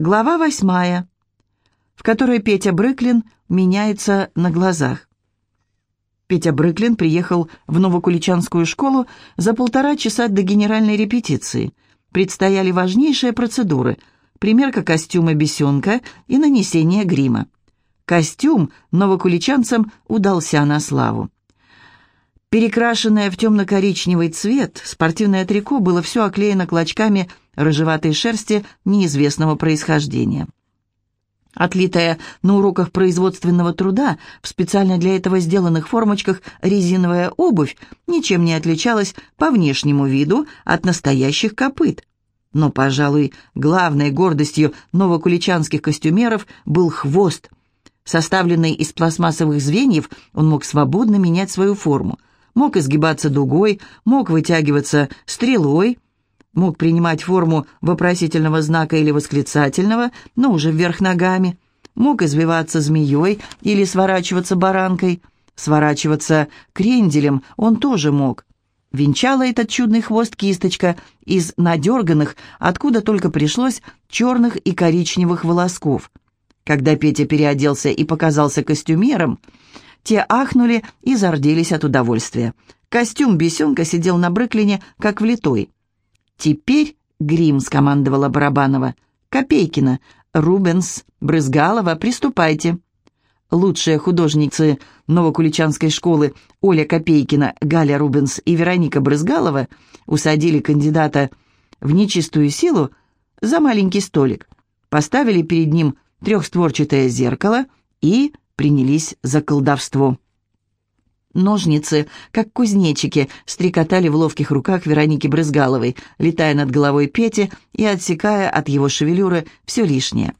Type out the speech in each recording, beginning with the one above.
Глава восьмая, в которой Петя Брыклин меняется на глазах. Петя Брыклин приехал в Новокуличанскую школу за полтора часа до генеральной репетиции. Предстояли важнейшие процедуры – примерка костюма бесенка и нанесение грима. Костюм новокуличанцам удался на славу. Перекрашенное в темно-коричневый цвет, спортивное трико было все оклеено клочками рыжеватой шерсти неизвестного происхождения. Отлитая на уроках производственного труда в специально для этого сделанных формочках резиновая обувь ничем не отличалась по внешнему виду от настоящих копыт. Но, пожалуй, главной гордостью новокуличанских костюмеров был хвост. Составленный из пластмассовых звеньев, он мог свободно менять свою форму. Мог изгибаться дугой, мог вытягиваться стрелой – мог принимать форму вопросительного знака или восклицательного, но уже вверх ногами, мог извиваться змеей или сворачиваться баранкой, сворачиваться кренделем он тоже мог. Венчала этот чудный хвост кисточка из надерганных, откуда только пришлось, черных и коричневых волосков. Когда Петя переоделся и показался костюмером, те ахнули и зарделись от удовольствия. Костюм бесенка сидел на Брыклине, как влитой. «Теперь грим», — скомандовала Барабанова. «Копейкина, Рубенс, Брызгалова, приступайте». Лучшие художницы Новокуличанской школы Оля Копейкина, Галя Рубенс и Вероника Брызгалова усадили кандидата в нечистую силу за маленький столик, поставили перед ним трехстворчатое зеркало и принялись за колдовство. Ножницы, как кузнечики, стрекотали в ловких руках Вероники Брызгаловой, летая над головой Пети и отсекая от его шевелюры все лишнее.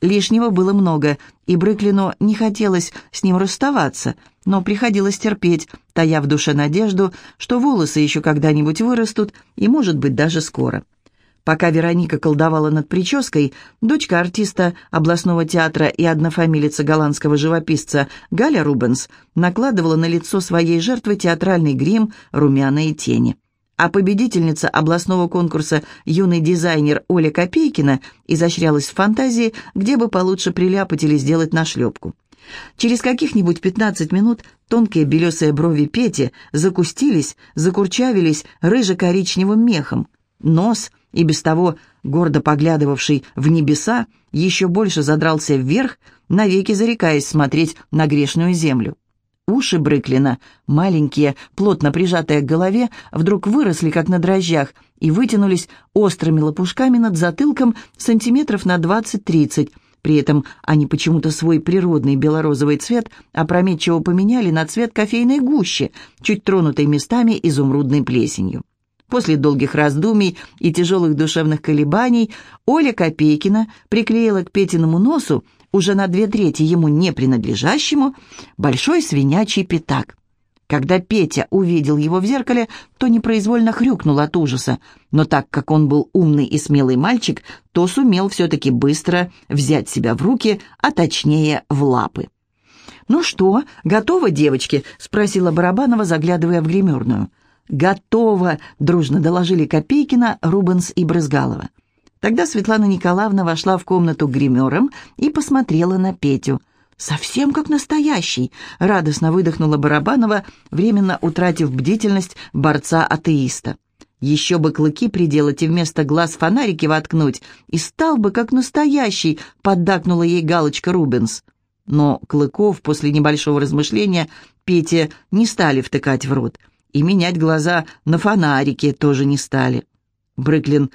Лишнего было много, и Брыклину не хотелось с ним расставаться, но приходилось терпеть, тая в душе надежду, что волосы еще когда-нибудь вырастут, и, может быть, даже скоро. Пока Вероника колдовала над прической, дочка артиста областного театра и однофамилица голландского живописца Галя Рубенс накладывала на лицо своей жертвы театральный грим, румяные тени. А победительница областного конкурса «Юный дизайнер» Оля Копейкина изощрялась в фантазии, где бы получше приляпать или сделать нашлепку. Через каких-нибудь пятнадцать минут тонкие белесые брови Пети закустились, закурчавились рыже-коричневым мехом. Нос и без того гордо поглядывавший в небеса, еще больше задрался вверх, навеки зарекаясь смотреть на грешную землю. Уши Брыклина, маленькие, плотно прижатые к голове, вдруг выросли, как на дрожжах, и вытянулись острыми лопушками над затылком сантиметров на двадцать-тридцать. При этом они почему-то свой природный белорозовый цвет опрометчиво поменяли на цвет кофейной гущи, чуть тронутой местами изумрудной плесенью. После долгих раздумий и тяжелых душевных колебаний Оля Копейкина приклеила к Петиному носу, уже на две трети ему не принадлежащему, большой свинячий пятак. Когда Петя увидел его в зеркале, то непроизвольно хрюкнул от ужаса, но так как он был умный и смелый мальчик, то сумел все-таки быстро взять себя в руки, а точнее в лапы. «Ну что, готово, девочки?» — спросила Барабанова, заглядывая в гримерную. «Готово!» — дружно доложили Копейкина, Рубенс и Брызгалова. Тогда Светлана Николаевна вошла в комнату гримером и посмотрела на Петю. «Совсем как настоящий!» — радостно выдохнула Барабанова, временно утратив бдительность борца-атеиста. «Еще бы клыки приделать и вместо глаз фонарики воткнуть, и стал бы как настоящий!» — поддакнула ей галочка Рубенс. Но клыков после небольшого размышления Пете не стали втыкать в рот — и менять глаза на фонарике тоже не стали. Брыклин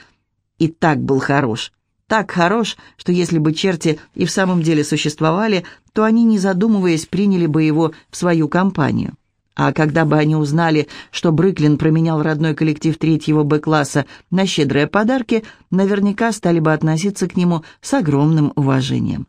и так был хорош. Так хорош, что если бы черти и в самом деле существовали, то они, не задумываясь, приняли бы его в свою компанию. А когда бы они узнали, что Брыклин променял родной коллектив третьего Б-класса на щедрые подарки, наверняка стали бы относиться к нему с огромным уважением.